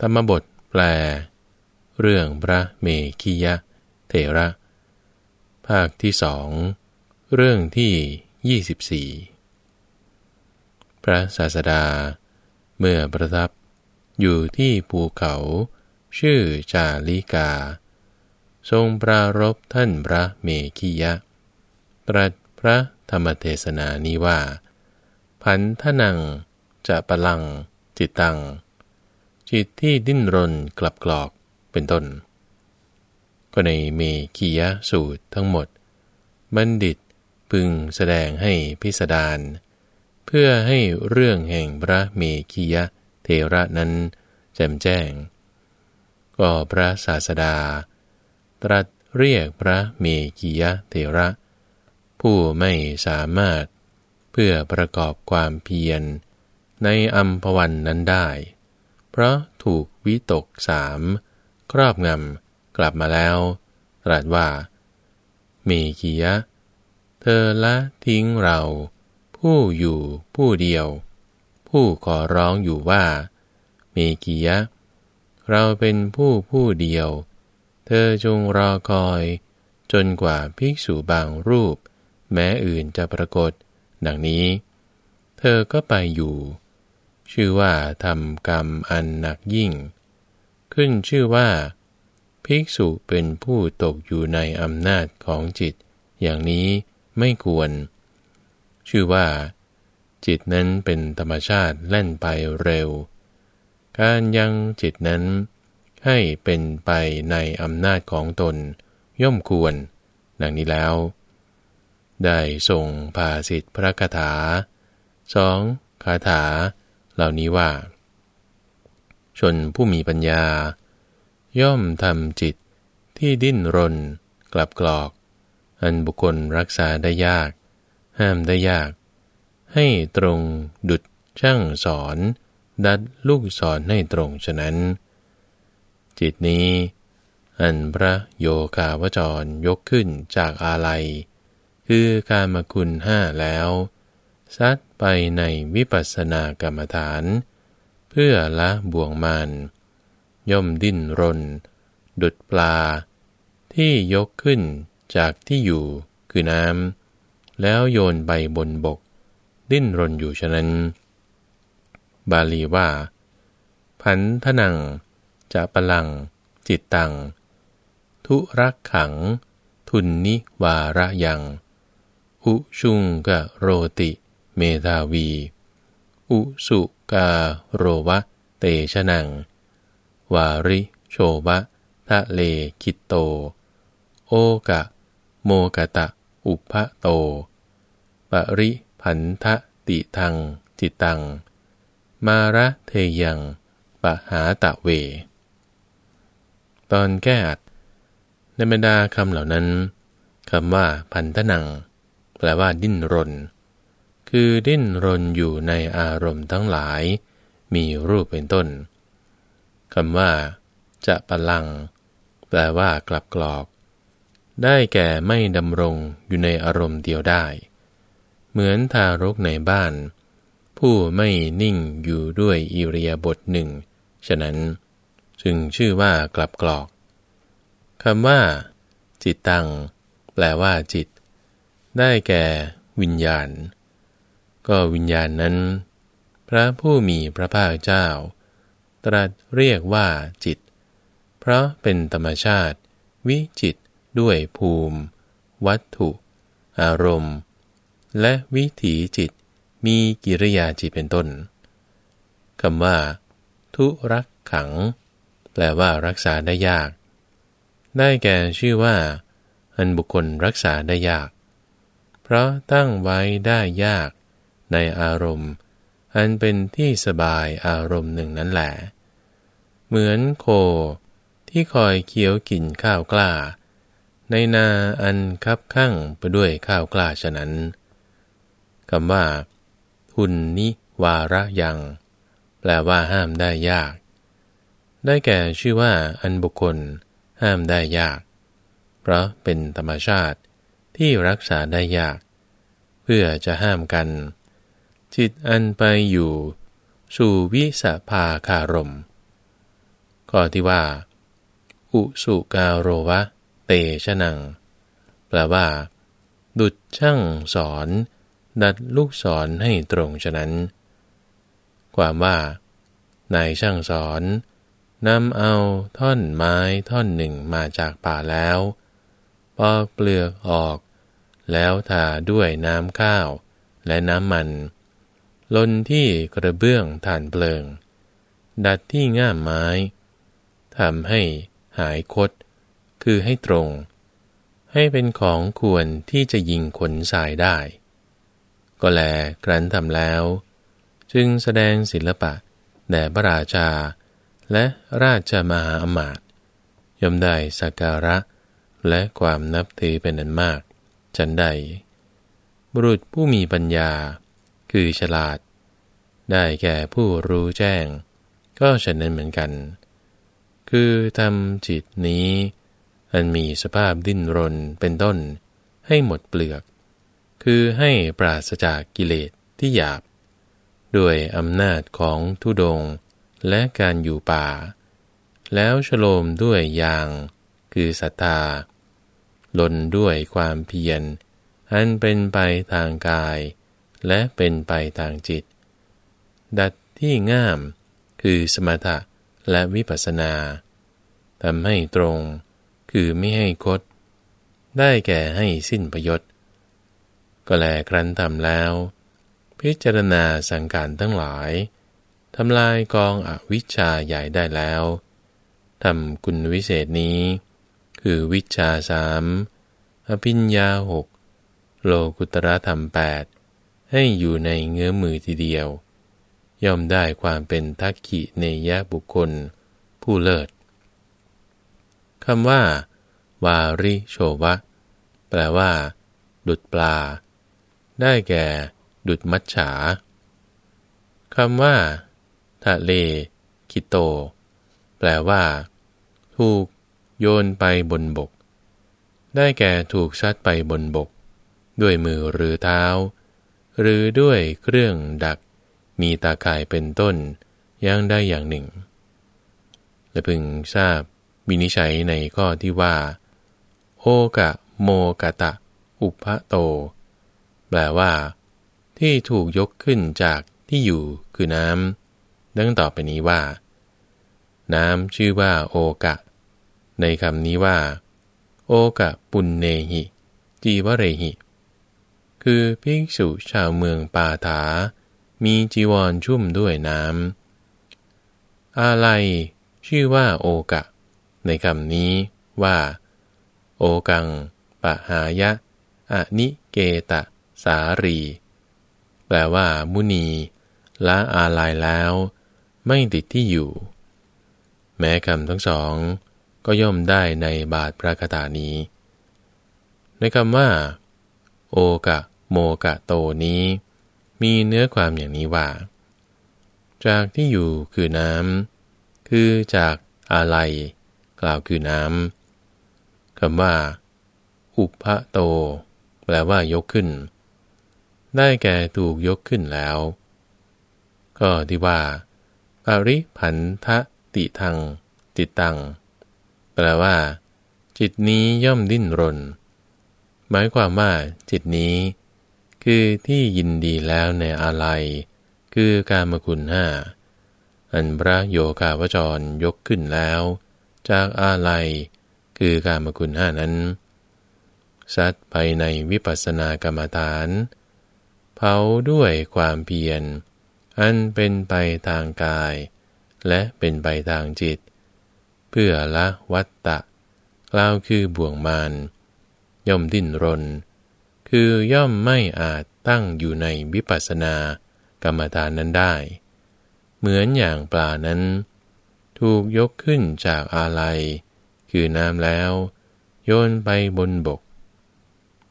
ธรรมบทแปล เรื่องพระเมขียะ เถระ ภาคที่สอง เรื่องที่ 24 พระศาสดา เมื่อประทับอยู่ที่ภูเขา ชื่อจาลิกา ทรงปรารบท่านพระเมขียะ ตรัสพระธรรมเทศนานี้ว่า พันทนังจะปลังจิตตัง จิตที่ดิ้นรนกลับกรอกเป็นต้น ก็ในเมขียสูตรทั้งหมด บัณฑิตพึงแสดงให้พิสดารเพื่อให้เรื่องแห่งพระเมขียเทระนั้นแจ่มแจ้ง ก็พระศาสดา ตรัสเรียกพระเมขียเทระ ผู้ไม่สามารถเพื่อประกอบความเพียรในอัมพวันนั้นได้ เพราะถูกวิตกสามครอบงำกลับมาแล้ว ตรัสว่า เมีกียะ เธอละทิ้งเรา ผู้อยู่ผู้เดียว ผู้ขอร้องอยู่ว่า เมีกียะ เราเป็นผู้ผู้เดียว เธอจงรอคอย จนกว่าภิกษุบางรูป แม้อื่นจะปรากฏ ดังนี้ เธอก็ไปอยู่ ชื่อว่าทำกรรมอันหนักยิ่ง ขึ้นชื่อว่า ภิกษุเป็นผู้ตกอยู่ในอำนาจของจิต อย่างนี้ไม่ควร ชื่อว่า จิตนั้นเป็นธรรมชาติเล่นไปเร็ว การยังจิตนั้น ให้เป็นไปในอำนาจของตน ย่อมควร ดังนี้แล้ว ได้ส่งภาสิทธิพระคาถาสองคาถา เหล่านี้ว่า ชนผู้มีปัญญา ย่อมทำจิตที่ดิ้นรน กลับกรอก อันบุคคลรักษาได้ยาก ห้ามได้ยาก ให้ตรงดุดช่างสอน ดัดลูกสอนให้ตรงฉะนั้น จิตนี้ อันพระโยคาวจรยกขึ้นจากอาลัย คือการมคุณห้าแล้วซัด ไปในวิปัสสนากรรมฐาน เพื่อละบ่วงมานย่อมดิ้นรน ดุดปลา ที่ยกขึ้นจากที่อยู่คือน้ำแล้วโยนใบบนบก ดิ้นรนอยู่ฉะนั้น บาลีว่า พันธนังจะปลัง จิตตัง ทุรักขัง ทุนนิวาระยัง อุชุงกะโรติ เมธาวี อุสุกาโรวะ เตชะนัง วาริโชวะทะเลคิตโต โอกะ โมกะตะ อุพะโต ปริพันธะติทัง จิตตัง มาระเทยังปะหาตะเว ตอนแก้อัดในบรรดาคำเหล่านั้นคำว่าพันธนัง แปลว่าดิ้นรน คือดิ้นรนอยู่ในอารมณ์ทั้งหลาย มีรูปเป็นต้นคำว่า จะปลัง แปลว่ากลับกรอก ได้แก่ไม่ดำรงอยู่ในอารมณ์เดียวได้ เหมือนทารกในบ้าน ผู้ไม่นิ่งอยู่ด้วยอิริยาบถหนึ่ง ฉะนั้นจึงชื่อว่ากลับกรอกคำว่า จิตตัง แปลว่าจิต ได้แก่ วิญญาณ ก็วิญญาณนั้น พระผู้มีพระภาคเจ้า ตรัสเรียกว่าจิต เพราะเป็นธรรมชาติ วิจิตด้วยภูมิ วัตถุ อารมณ์ และวิถีจิตมีกิริยาจิตเป็นต้นคำว่า ทุรักขัง แปลว่ารักษาได้ยาก ได้แก่ชื่อว่า อันบุคคลรักษาได้ยาก เพราะตั้งไว้ได้ยาก ในอารมณ์ อันเป็นที่สบายอารมณ์หนึ่งนั้นแหละเหมือนโค ที่คอยเคี้ยวกินข้าวกล้า ในนาอันคับข้างไปด้วยข้าวกล้าฉะนั้นคำว่า ทุนนิวาระยัง แปลว่าห้ามได้ยาก ได้แก่ชื่อว่าอันบุคคล ห้ามได้ยาก เพราะเป็นธรรมชาติที่รักษาได้ยาก เพื่อจะห้ามกัน จิตอันไปอยู่ สู่วิสภาคารมก็ที่ว่า อุสุกาโรวะ เตชะนัง แปลว่า ดุดช่างสอน ดัดลูกศรให้ตรงฉะนั้น ความว่านายช่างสอนนำเอาท่อนไม้ท่อนหนึ่งมาจากป่าแล้วปอกเปลือกออก แล้วทาด้วยน้ำข้าว และน้ำมัน ลนที่กระเบื้องฐานเปลิง ดัดที่ง่ามไม้ทำให้หายคด คือให้ตรง ให้เป็นของควรที่จะยิงขนสายได้ ก็แลครั้นทำแล้ว จึงแสดงศิลปะแด่พระราชา และราชมหาอมาตย์ย่อมได้สักการะ และความนับถือเป็นอันมากจันใด บุรุษผู้มีปัญญา คือฉลาด ได้แก่ผู้รู้แจ้ง ก็ฉะนั้นเหมือนกัน คือทำจิตนี้ อันมีสภาพดิ้นรนเป็นต้น ให้หมดเปลือก คือให้ปราศจากกิเลสที่หยาบ ด้วยอำนาจของทุดงและการอยู่ป่า แล้วฉโลมด้วยยาง คือศรัทธาลนด้วยความเพียรอันเป็นไปทางกาย และเป็นไปทางจิต ดัดที่ง่าม คือสมถะและวิปัสสนาทำให้ตรง คือไม่ให้คด ได้แก่ให้สิ้นประโยชน์ก็แลครั้นทำแล้ว พิจารณาสังการทั้งหลายทำลายกองอวิชชาใหญ่ได้แล้วทำคุณวิเศษนี้ คือวิชาสามอภิญญาหกโลกุตระธรรมแปด ให้อยู่ในเงื้อมือทีเดียว ย่อมได้ความเป็นทักขิเนยะบุคคล ผู้เลิศคำว่า วาริโชวะ แปลว่า ดุดปลา ได้แก่ ดุดมัจฉาคำว่า ทะเล คิโต แปลว่า ถูกโยนไปบนบก ได้แก่ถูกซัดไปบนบก ด้วยมือหรือเท้า หรือด้วยเครื่องดัก มีตาข่ายเป็นต้นย่างได้อย่างหนึ่ง และพึงทราบวินิชัยในข้อที่ว่า โอกะโมกะตะ อุปะโต แปลว่า ที่ถูกยกขึ้นจากที่อยู่คือน้ำดังต่อไปนี้ว่า น้ำชื่อว่าโอกะ ในคำนี้ว่า โอกะปุณเนหิ จีวเรหิ คือภิกษุชาวเมืองปาถา มีจีวรชุ่มด้วยน้ำอะไรชื่อว่าโอกะ ในคำนี้ว่า โอกัง ปะหายะ อนิเกตะ สารี แปลว่า มุนีละอาลายแล้ว ไม่ติดที่อยู่ แม้คำทั้งสอง ก็ย่อมได้ในบาทพระคาถานี้ ในคำว่า โอกะ โมกะโตนี้ มีเนื้อความอย่างนี้ว่า จากที่อยู่คือน้ำคือจากอะไรกล่าวคือน้ำคำว่า อุปะโต แปลว่ายกขึ้น ได้แก่ถูกยกขึ้นแล้ว ก็ที่ว่าปริพันธะติทางติตัง แปลว่า จิตนี้ย่อมดิ้นรน หมายความว่าจิตนี้ คือที่ยินดีแล้วในอะไรคือการมคุณห้าอันพระโยคาวจรยกขึ้นแล้ว จากอะไรคือการมคุณห้านั้นซัดไปในวิปัสสนากรรมฐาน เผาด้วยความเพียร อันเป็นไปทางกาย และเป็นไปทางจิต เพื่อละวัตตะกล่าวคือบ่วงมานย่อมดิ้นรน คือย่อมไม่อาจตั้งอยู่ในวิปัสสนากรรมฐานนั้นได้ เหมือนอย่างปลานั้น ถูกยกขึ้นจากอาลัย คือน้ำแล้ว โยนไปบนบก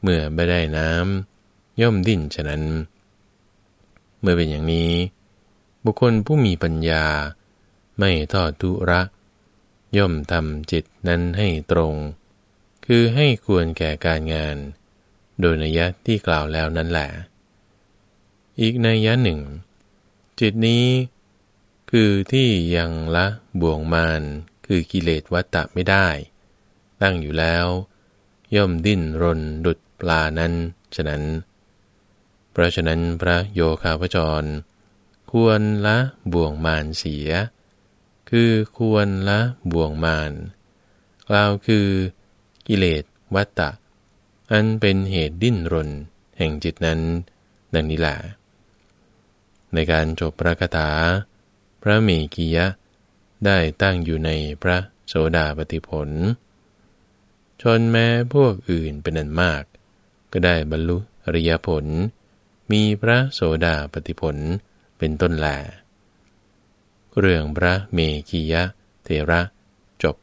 เมื่อไม่ได้น้ำย่อมดิ้นฉะนั้น เมื่อเป็นอย่างนี้ บุคคลผู้มีปัญญา ไม่ทอดทุระ ย่อมทำจิตนั้นให้ตรง คือให้ควรแก่การงาน โดยนัยยะที่กล่าวแล้วนั้นแหละ อีกนัยยะหนึ่ง จิตนี้ คือที่ยังละบ่วงมานคือกิเลสวัตตะไม่ได้ ตั้งอยู่แล้ว ย่อมดิ้นรนดุดปลานั้น ฉะนั้น เพราะฉะนั้นพระโยคาวจร ควรละบ่วงมารเสีย คือควรละบ่วงมารกล่าวคือ กิเลสวัตตะ อันเป็นเหตุดิ้นรน แห่งจิตนั้น ดังนี้แหละในการจบพระคาถา พระเมกียะ ได้ตั้งอยู่ในพระโสดาปติผล ชนแม้พวกอื่นเป็นอันมาก ก็ได้บรรลุอริยผล มีพระโสดาปติผลเป็นต้นแหลเรื่องพระเมกียะเทระจบ